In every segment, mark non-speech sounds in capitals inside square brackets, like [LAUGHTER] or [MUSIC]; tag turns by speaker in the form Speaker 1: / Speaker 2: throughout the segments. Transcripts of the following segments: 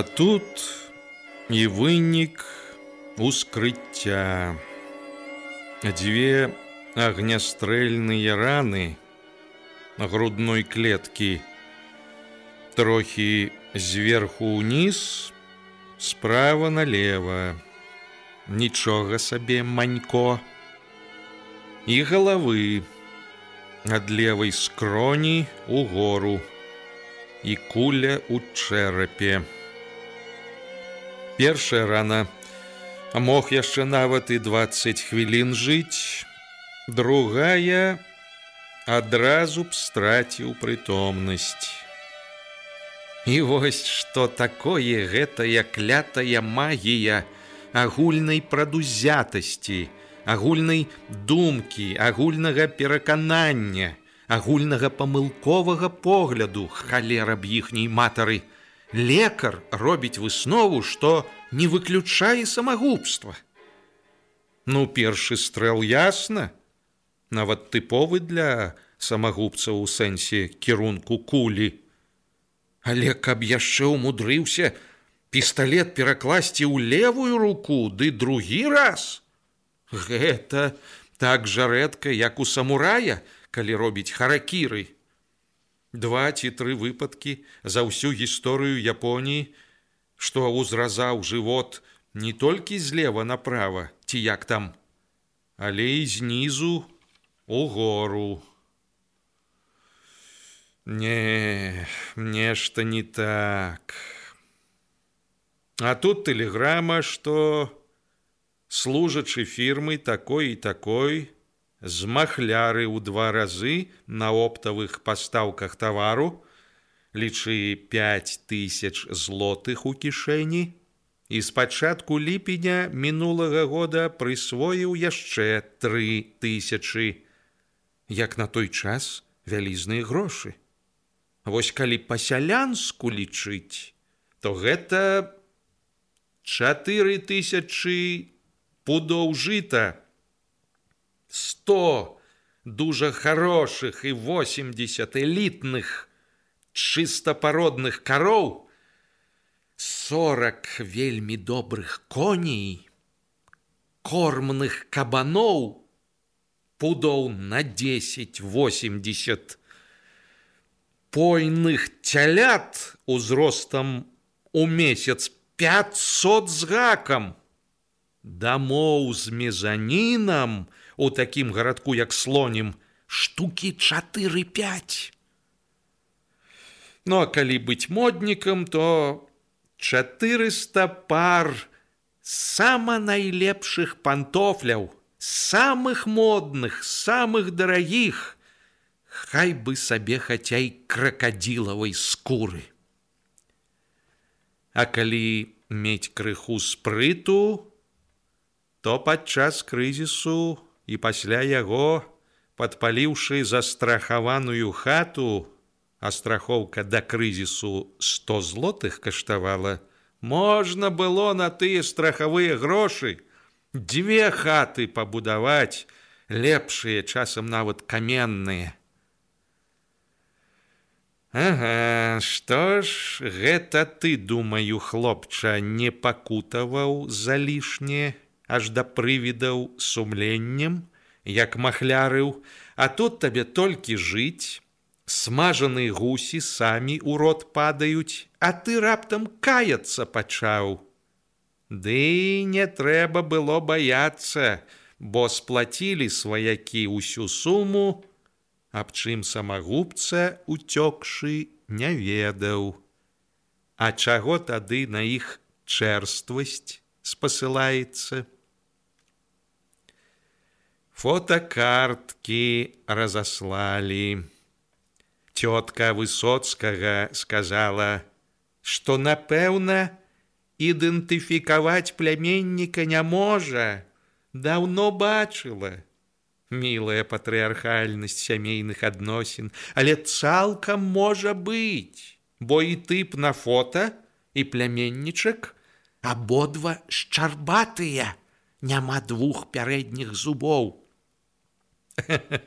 Speaker 1: А тут і вынік ускрыцця. Дзве агнястрэльныя раны грудной клеткі, трохі зверху ўніз, справа налево, нічога сабе манько! І галавы ад левой скроні у гору. І куля у чэрапе першая рана. Мог яшчэ нават і 20 хвілін жыць. Другая адразу б страціў прытомнасць. І вось што такое гэтая клятая магія агульнай прадузятасці агульнай думкі агульнага пераканання агульнага памылковага погляду халера б іхняй матары лекар робіць выснову, што не выключае самагубства. Ну першы стрэл ясна, нават тыповы для самагубцаў у сэнсе кірунку кулі. Але каб яшчэ ўмудрыўся пісталлет перакласці ў левую руку ды другі раз. Гэта так жа рэдка, як у самурая, калі робіць харакіры два ці тры выпадкі за ўсю гісторыю Японіі, што ўзразаў жывот не толькі злева направа ці як там, але і знізу у гору. Не, нешта не так. А тут тэлеграма, што служачы фірмы такой і такой, з махляры ў два разы на оптавых пастаўках тавару, лічы 5 тысяч злотых у кішэні, і з пачатку ліпеня мінулага года прысвоіў яшчэ тры тысячы, як на той час вялізныя грошы. Вось калі па-сялянску лічыць, то гэта чатыры тысячы пудоў жыта, 100 дужа хорошых і 80 элітных чыстапародных кароў, 40 вельмі добрых коней, кормных кабаноў, пудоў на 10-80 пойных цялят узростам у месяц 500 з гакам, дамоў з мезанінам, у такім гарадку як слонім штукі 45 Ну а калі быць моднікам то 400 пар сама найлепшых пантофляў самых модных самых дарагіх хай бы сабе хаця і кракадзілавай скуры. А калі мець крыху спрыту то падчас крызісу і пасля яго, падпаліўшы застрахаваную хату, а страхоўка да крызісу 100 злотых каштавала Можна было на тыя страхавыя грошы дзве хаты пабудаваць, лепшыя часам нават каменныя. Ага, што ж гэта ты, думаю, хлопча, не пакутаваў за лішне, аж да прывідаў сумленнем, як махлярыў, а тут табе толькі жыць, смажаны гусі самі ў рот падаюць, а ты раптам каяцца пачаў. Ды не трэба было баяцца, бо сплацілі сваякі ўсю суму, аб чым самагубца уцёкшы не ведаў. А чаго тады на іх чэрствасць спасылаецца? Фотокарткі разаслалі. Тётка высоцкага сказала, што напэўна, ідэнтыфікаваць пляменніка не можа, даўно бачыла мілая патрыархальнасць сямейных адносін, але цалкам можа быць, бо і тып на фота і пляменнічак абодва шчарбатыя, няма двух пярэдніх зубоў.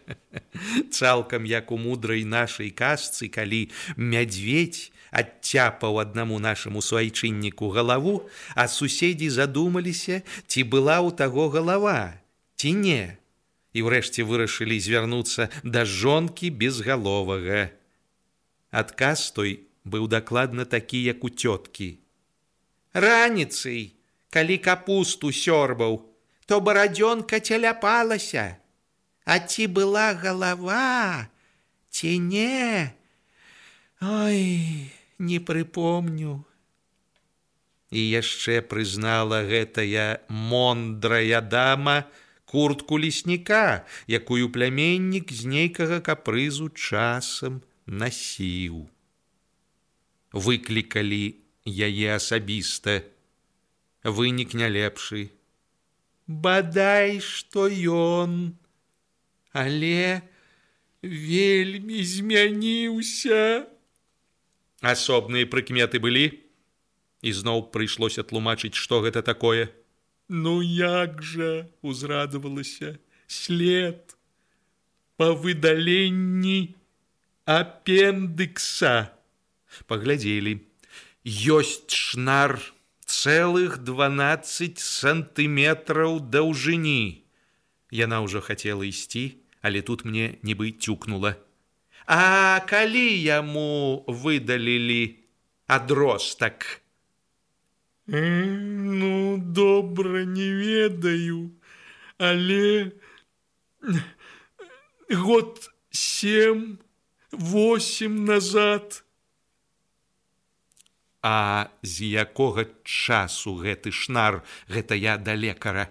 Speaker 1: [LAUGHS] Цалкам як у мудрай нашай казцы, калі мядзведь адцяпаў аднаму нашаму суайчынніку галаву, а суседзі задумаліся, ці была ў таго галава, ці не і ўрэшце вырашылі звярнуцца да жонкі безгаловага. Адказ той быў дакладна такі, як у цёткі. Раніцай, калі капусту сёрбаў, то барадзёнка цяляпалася, А ці была галава, ці не? Ой, не прыпомню. І яшчэ прызнала гэтая мондрая дама, куртку лесніка, якую пляменнік з нейкага капрызу часам насіў. Выклікалі яе асабіста. Вынік не лепшы. Бадай, што ён, але вельмі змяніўся. Асобныя прыкметы былі, і зноў прыйшлося тлумачыць, што гэта такое. Ну як жа узрадавалася след па выдаленні апендыкса. Паглядзелі. Ёсць шнар цэлых 12 сантыметраў даўжыні. Яна ўжо хацела ісці але тут мне нібы цюкнула а калі яму выдалілі адростак Ну, добра не ведаю, але год сем, восемь назад. А з якога часу гэты шнар, гэта я да лекара.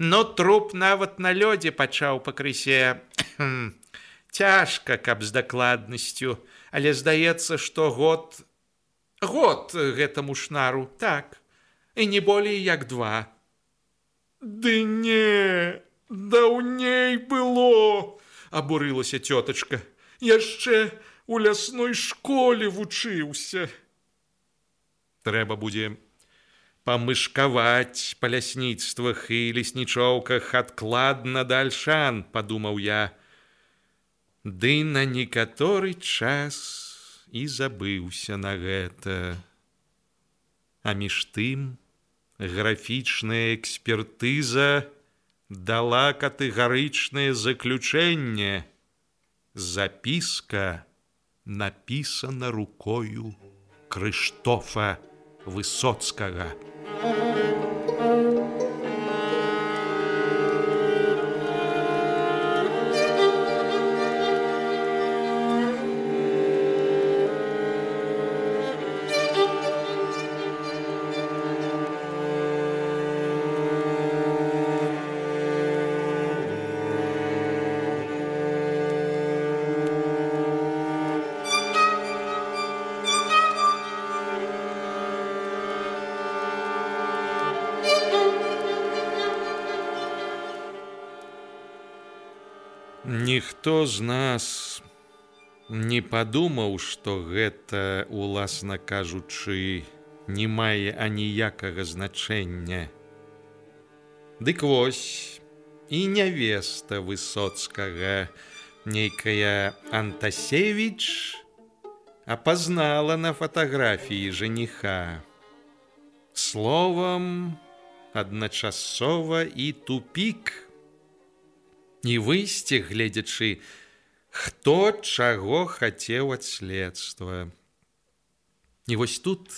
Speaker 1: Но труп нават на лёдзе пачаў пакрысе цяжка, каб з дакладнасцю, але здаецца, што год год гэтаму шнару. Так. І не болей як два. Ды не даўней было абурылася цётачка. Яшчэ у лясной школе вучыўся. Трэба будзе памышкаваць па лясніцтвах і леснічоўках адкладна дальшан падумаў я ды на некаторы час і забыўся на гэта. А між тым графічная экспертыза дала катэгарычнае заключэнне. Запіска напісана рукою Крыштофа высоцкага. Ніхто не падумаў, што гэта, уласна кажучы, не мае аніякага значэння. Дык вось і нявеста высоцкага, нейкая Антасевіч апазнала на фатаграфіі жаніха. Словам, адначасова і тупік. Не выйсці, гледзячы, хто чаго хацеў ад следства. І вось тут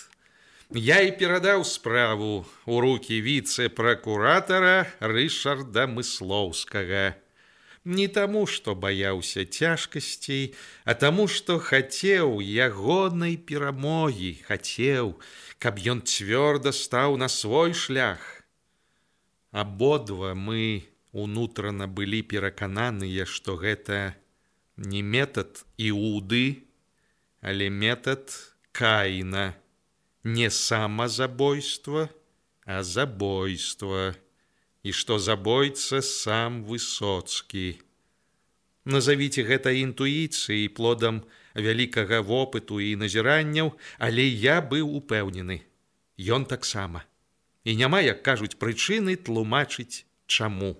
Speaker 1: я і перадаў справу у рукі віцэ-пракуратара Рышарда Мыслоўскага. Не таму, што баяўся цяжкасцей, а таму, што хацеў ягонай перамогі, хацеў, каб ён цвёрда стаў на свой шлях. Абодва мы унутрана былі перакананыя, што гэта не метад іуды, але метад каіна, не самазабойства, а забойства, і што забойца сам высоцкі. Назавіце гэта інтуіцыяй плодам вялікага вопыту і назіранняў, але я быў упэўнены. Ён таксама. І няма, як кажуць прычыны тлумачыць чаму.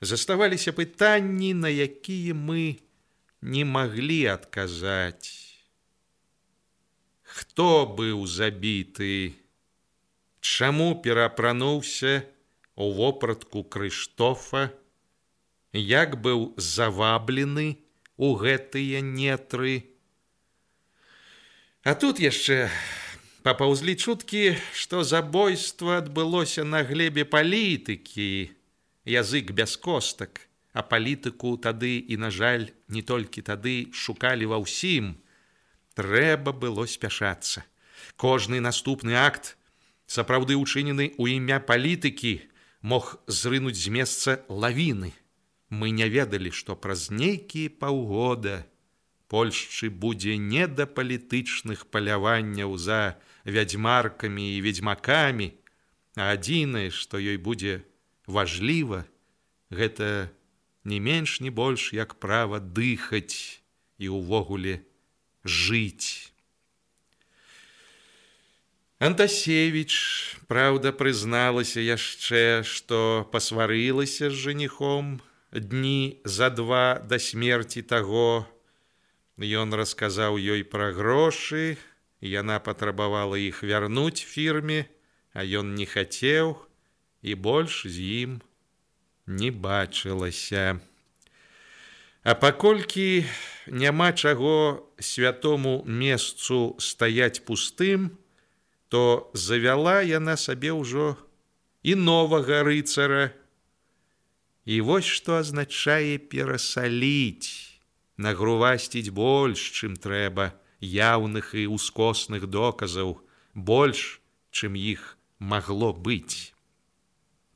Speaker 1: Заставаліся пытанні, на якія мы не маглі адказаць. Хто быў забіты? Чаму перапрануўся у вопратку Крыштофа? Як быў заваблены у гэтыя нетры? А тут яшчэ папаўзлі чуткі, што забойства адбылося на глебе палітыкі, язык без костак, а палітыку тады і, на жаль, не толькі тады шукалі ва ўсім, трэба было спяшацца. Кожны наступны акт, сапраўды учынены ў імя палітыкі, мог зрынуць з месца лавіны. Мы не ведалі, што праз нейкія паўгода Польшчы будзе не да палітычных паляванняў за вядзьмаркамі і ведзьмакамі, а адзінае, што ёй будзе важліва, гэта не менш не больш як права дыхаць і ўвогуле жыць. Антасевіч, праўда, прызналася яшчэ, што пасварылася з жаніхом дні за два да смерці таго. Ён расказаў ёй пра грошы, яна патрабавала іх вярнуць фірме, а ён не хацеў і больш з ім не бачылася. А паколькі няма чаго святому месцу стаяць пустым, то завяла яна сабе ўжо і новага рыцара. І вось што азначае перасаліць, нагрувасціць больш, чым трэба яўных і ускосных доказаў, больш, чым іх магло быць.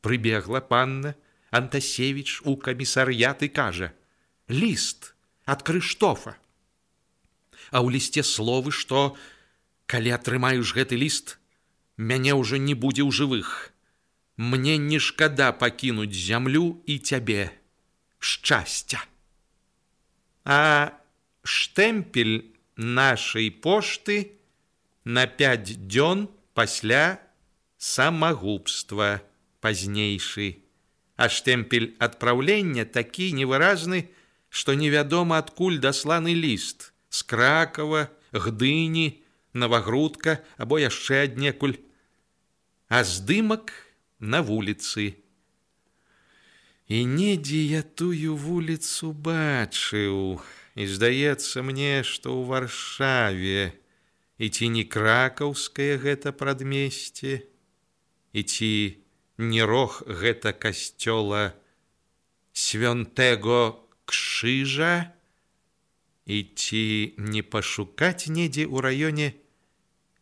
Speaker 1: Прыбегла панна Антасевіч у камісар'ят і кажа: ліст ад крыштофа. А ў лісце словы, што калі атрымаеш гэты ліст, мяне ўжо не будзе ў жывых. Мне не шкада пакінуць зямлю і цябе шчасця. А штэмпель нашай пошты на пяць дзён пасля самагубства пазнейшы. А штэмпель адпраўлення такі невыразны, што невядома адкуль дасланы ліст з кракава, гдыні, новагрудка або яшчэ аднекуль, а здымак на вуліцы. І недзе я тую вуліцу бачыў, і здаецца мне, што ў варшаве і ці не кракаўскае гэта прадмесце, і ці не рог гэта касцёла свёнтэго крыжа і ці не пашукаць недзе ў раёне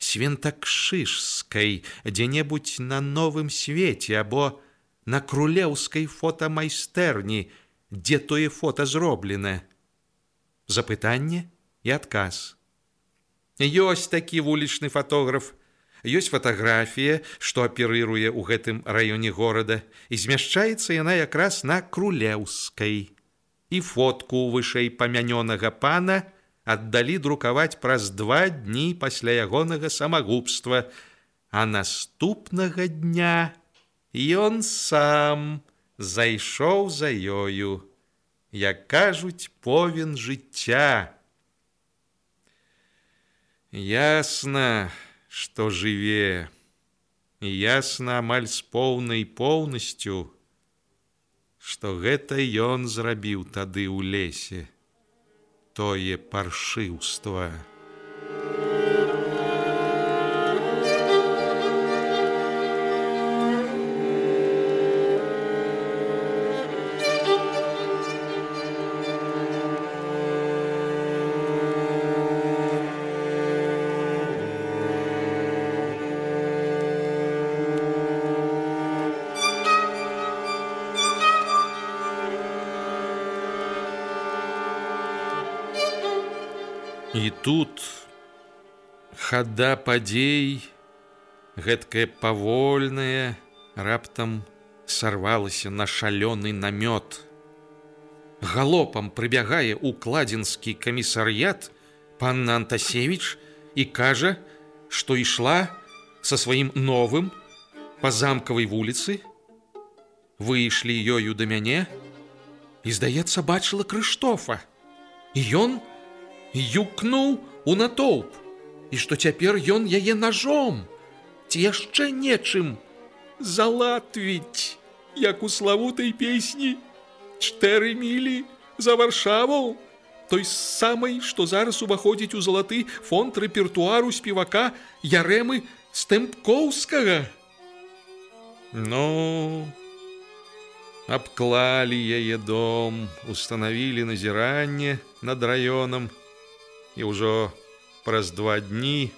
Speaker 1: свентакшышскай дзе-небудзь на новым свеце або на крулеўскай фотамайстэрні дзе тое фото зроблена запытанне і адказ. Ёсць такі вулічны фотограф ёсць фатаграфія што аперыруе ў гэтым раёне горада і змяшчаецца яна якраз на крулеўскай і фотку вышэй памянёнага пана аддалі друкаваць праз два дні пасля ягонага самагубства, а наступнага дня ён сам зайшоў за ёю, як кажуць повен жыцця. Ясна, што жыве, і ясна амаль з поўнай поўнасцю, што гэта ён зрабіў тады ў лесе тое паршыўства. І тут хада падзей, гэткая павольная, раптам сарвалася на шалёны намёт. Галопам прыбягае укладзенскі камісар'ят панна Антасевіч і кажа, што ішла са сваім новым па замкавай вуліцы, выйшлі ёю да мяне і, здаецца, бачыла Крыштофа. І ён, юкнуў у натоўп. І што цяпер ён яе ножом. Ці яшчэ нечым залатвіць як у славутай песні. Чатыры мілі за варшаву той самай што зараз уваходзіць у залаты фонд рэпертуару спевака ярэмы стэмпкоўскага ну абклалі яе дом установілі назіранне над раёнам і ўжо праз два дні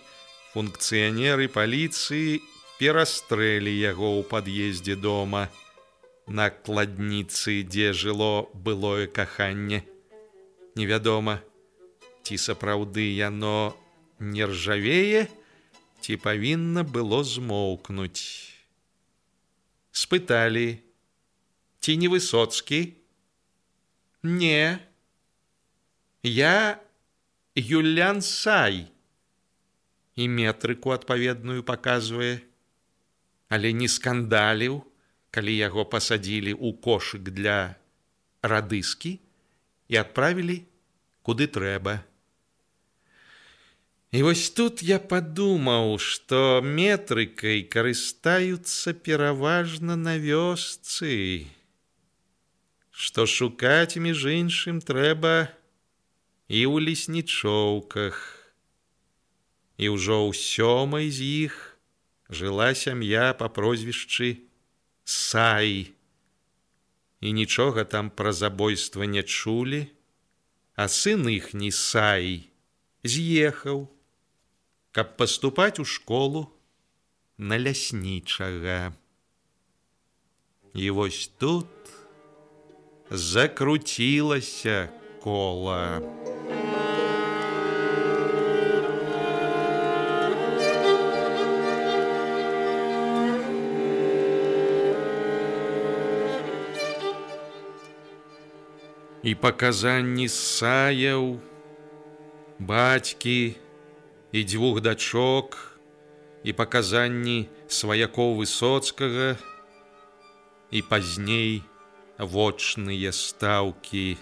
Speaker 1: функцыянеры паліцыі перастрэлі яго ў пад'ездзе дома на кладніцы, дзе жыло былое каханне. Невядома, ці сапраўды яно не ржавее, ці павінна было змоўкнуць. Спыталі: ці не высоцкі? Не. Я Юлян Сай. І метрыку адпаведную паказвае, але не скандаліў, калі яго пасадзілі ў кошык для радыскі і адправілі куды трэба. І вось тут я падумаў, што метрыкай карыстаюцца пераважна на вёсцы, што шукаць між іншым трэба, і ў леснічоўках. І ўжо ў сёмай з іх жыла сям'я па прозвішчы Сай. І нічога там пра забойства не чулі, а сын іхні Сай з'ехаў, каб паступаць у школу на ляснічага. І вось тут закруцілася кола. І паказанні саяў, бацькі і дзвюх дачок і паказанні сваякоў высоцкага і пазней вочныя стаўкі.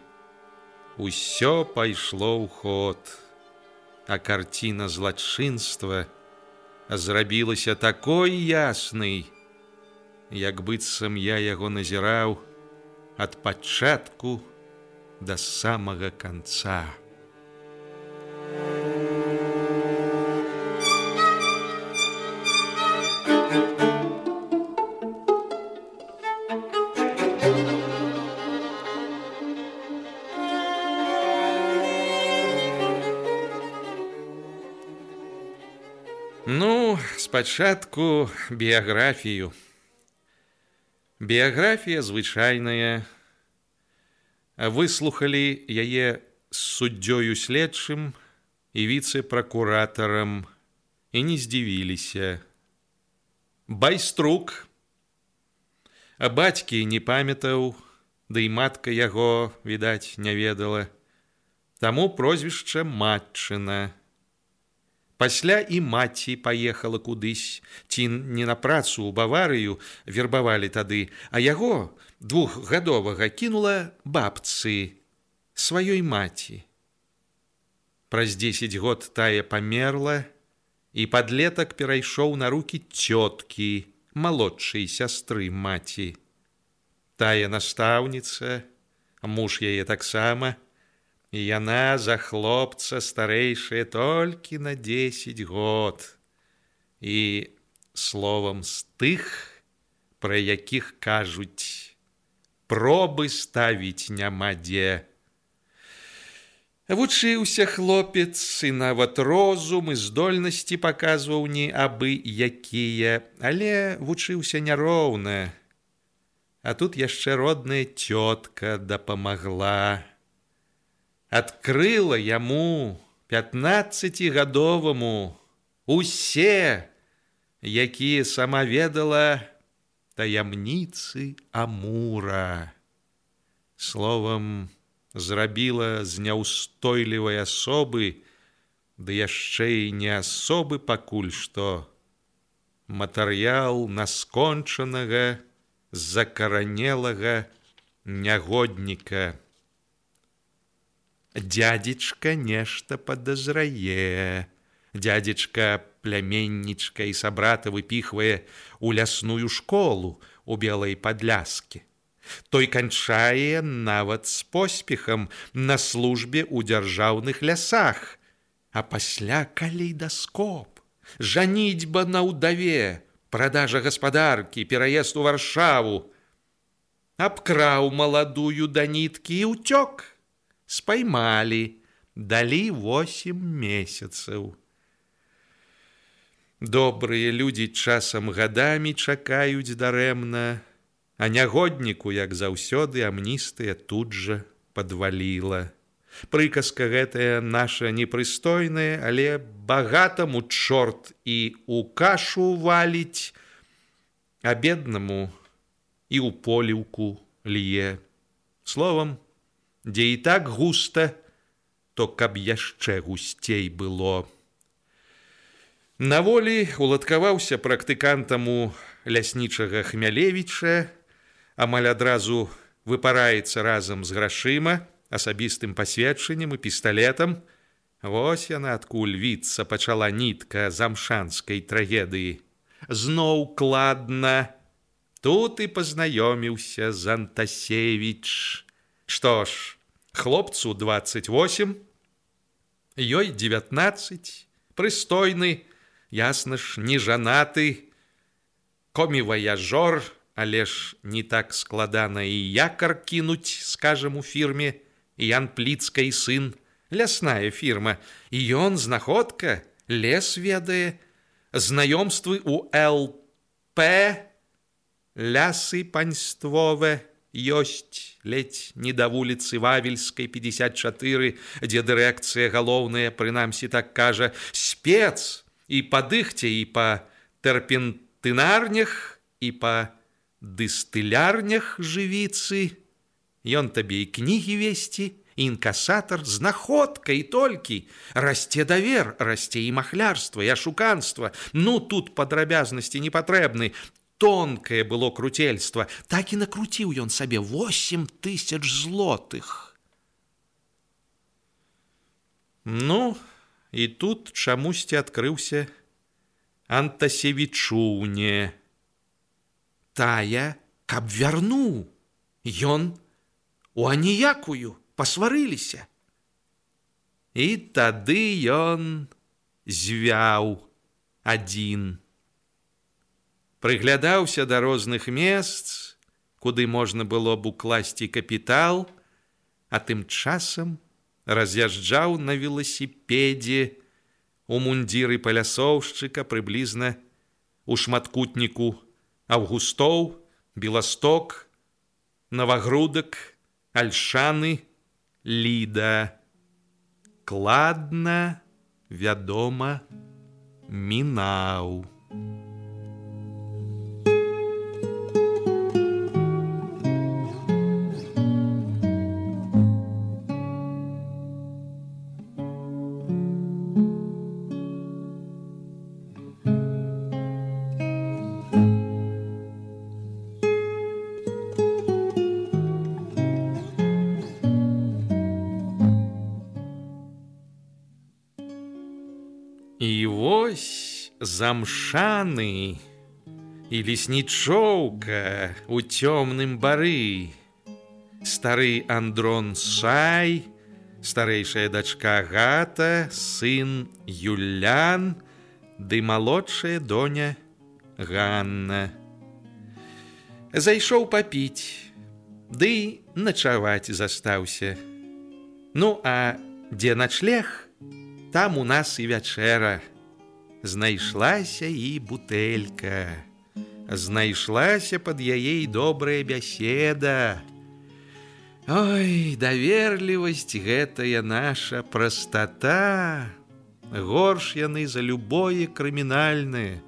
Speaker 1: Усё пайшло ў ход, а карціна злачынства зрабілася такой яснай, як быццам я яго назіраў ад пачатку, до самого конца. Ну, спачатку біяграфію. Біяграфія звычайная, выслухалі яе з суддзёю следчым і віцэ-пракуратарам і не здзівіліся. Байструк. А бацькі не памятаў, ды і матка яго, відаць, не ведала. таму прозвішча матчына. Пасля і маці паехала кудысь, ці не на працу ў баварыю вербавалі тады, а яго двухгадовага кінула бабцы сваёй маці. Праз дзесяць год тая памерла, і падлетак перайшоў на рукі цёткі, малодшай сястры маці. Тая настаўніца, муж яе таксама, і яна за хлопца старэйшая толькі на 10 год. І словам з тых, пра якіх кажуць, пробы ставіць няма дзе. Вучыўся хлопец і нават розум і здольнасці паказваў не абы якія, але вучыўся няроўна. А тут яшчэ родная цётка дапамагла. Адкрыла яму пятнаццацігадоваму усе, якія сама ведала таямніцы амура. Словам, зрабіла з няўстойлівай асобы, ды яшчэ і не асобы пакуль што. Матэрыял наскончанага закаранелага нягодніка. Дядзечка нешта падазрае. Дядзечка пляменнічка і сабрата выпіхвае ў лясную школу у белай падляскі. Той канчае нават з поспехам на службе ў дзяржаўных лясах, а пасля калейдаскоп, жаніцьба на ўдаве, продажа гаспадаркі, пераезд у варшаву, абкраў маладую да ніткі і ўцёк, спаймалі, далі восем месяцаў. Добрыя людзі часам гадамі чакаюць дарэмна, А нягодніку, як заўсёды амністыя тут жа падваліла. Прыказка гэтая наша непрыстойная, але багатаму чорт і у кашу валіць, а беднаму і ў поліўку лье. Словам, дзе і так густа, то каб яшчэ гусцей было. На волі уладкаваўся практыкантаму ляснічага хмялевіча, амаль адразу выпараецца разам з грашыма, асабістым пасведчаннем і пісталетам. Вось яна адкуль віцца пачала нітка замшанскай трагедыі. Зноў кладна. Тут і пазнаёміўся з Антасевіч. Што ж, хлопцу 28, ёй 19, прыстойны, ясна ж, не жанаты, коміваяжор, але ж не так складана і якар кінуць скажем у фірме ян пліцкай сын лясная фірма і ён знаходка лес ведае знаёмствы у лп лясы паньствове ёсць ледь не да вуліцы вавельскай 54 дзе дырэкцыя галоўная прынамсі так кажа спец і падыхце і па тэрпентынарнях і па дыстылярнях жывіцы, Ён табе і кнігі весці, інкасатар знаходка і толькі расце давер, расце і махлярства і ашуканства. Ну тут падрабязнасці не патрэбны. Тонкае было круцельства, так і накруціў ён сабе 8 тысяч злотых. Ну, і тут чамусьці адкрыўся антасевічуне тая, каб вярнуў. Ён у аніякую пасварыліся. І тады ён звяў адзін. Прыглядаўся да розных месц, куды можна было б укласці капітал, а тым часам раз'язджаў на веласіпедзе у мундзіры палясоўшчыка прыблізна у шматкутніку Августоў, Беласток, Навагрудак, Альшаны, Ліда. Кладна, вядома, мінаў. Замшаны і леснічоўка у цёмным бары. Стары Андрон Сай, старэйшая дачка Гата, сын Юлян, ды малодшая доня Ганна. Зайшоў папіць, ды начаваць застаўся. Ну, а дзе начлег, там у нас і вячэра. Знайшлася і бутэлька. Знайшлася пад яе добрая бяседа. Ой, даверлівасць гэтая наша прастата. Горш яны за любое крымінальнае,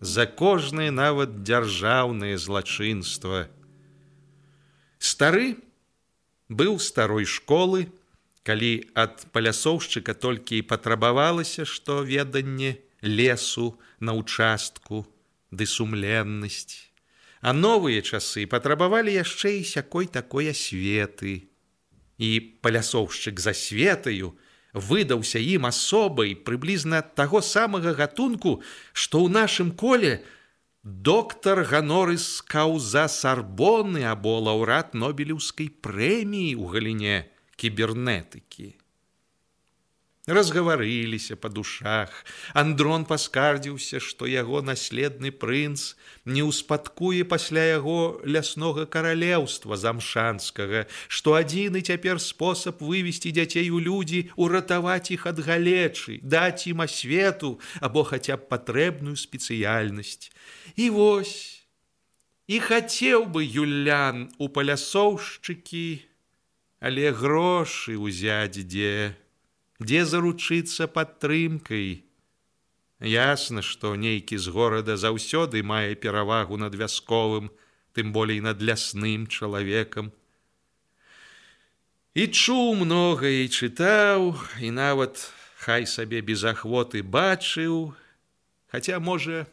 Speaker 1: за кожнае нават дзяржаўнае злачынства. Стары быў старой школы, калі ад палясоўшчыка толькі і патрабавалася, што веданне лесу на участку ды сумленнасць. А новыя часы патрабавалі яшчэ і сякой такой асветы. І палясоўшчык за светаю выдаўся ім асобай прыблізна таго самага гатунку, што ў нашым коле доктар ганорыс каўза сарбоны або лаўрат нобелеўскай прэміі ў галіне кібернетыкі. Разгаварыліся па душах. Андрон паскардзіўся, што яго наследны прынц не ўспадкуе пасля яго ляснога каралеўства замшанскага, што адзіны цяпер спосаб вывесці дзяцей у людзі, уратаваць іх ад галечы, даць ім асвету або хаця б патрэбную спецыяльнасць. І вось і хацеў бы Юлян у палясоўшчыкі, але грошы ўзяць дзе дзе заручыцца падтрымкай. Ясна, што нейкі з горада заўсёды мае перавагу над вясковым, тым болей над лясным чалавекам. І чуў многае і чытаў, і нават хай сабе без ахвоты бачыў, хаця можа,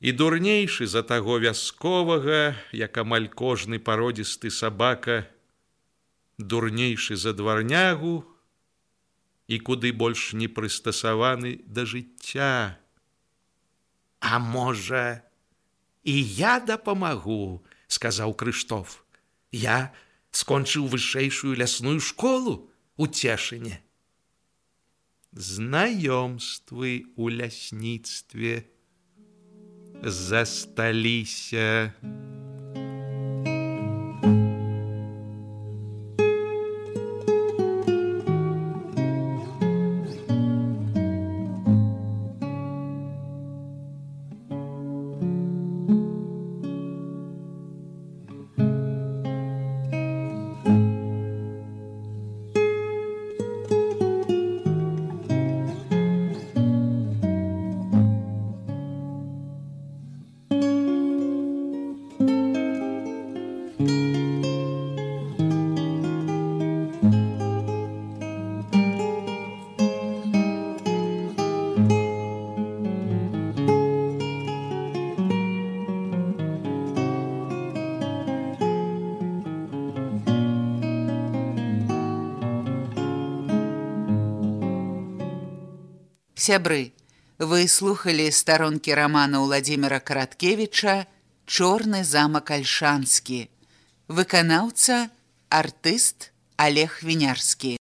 Speaker 1: і дурнейшы за таго вясковага, як амаль кожны пародзісты сабака, дурнейшы за дварнягу, і куды больш не прыстасаваны да жыцця. А можа, і я дапамагу, сказаў Крыштоф. Я скончыў вышэйшую лясную школу у цешыне. Знаёмствы у лясніцтве засталіся.
Speaker 2: Сябры, вы слухали старонкі рамана Владимира Караткевича «Чорны замак Альшанскі», выканаўца артыст Олег Вінярскі.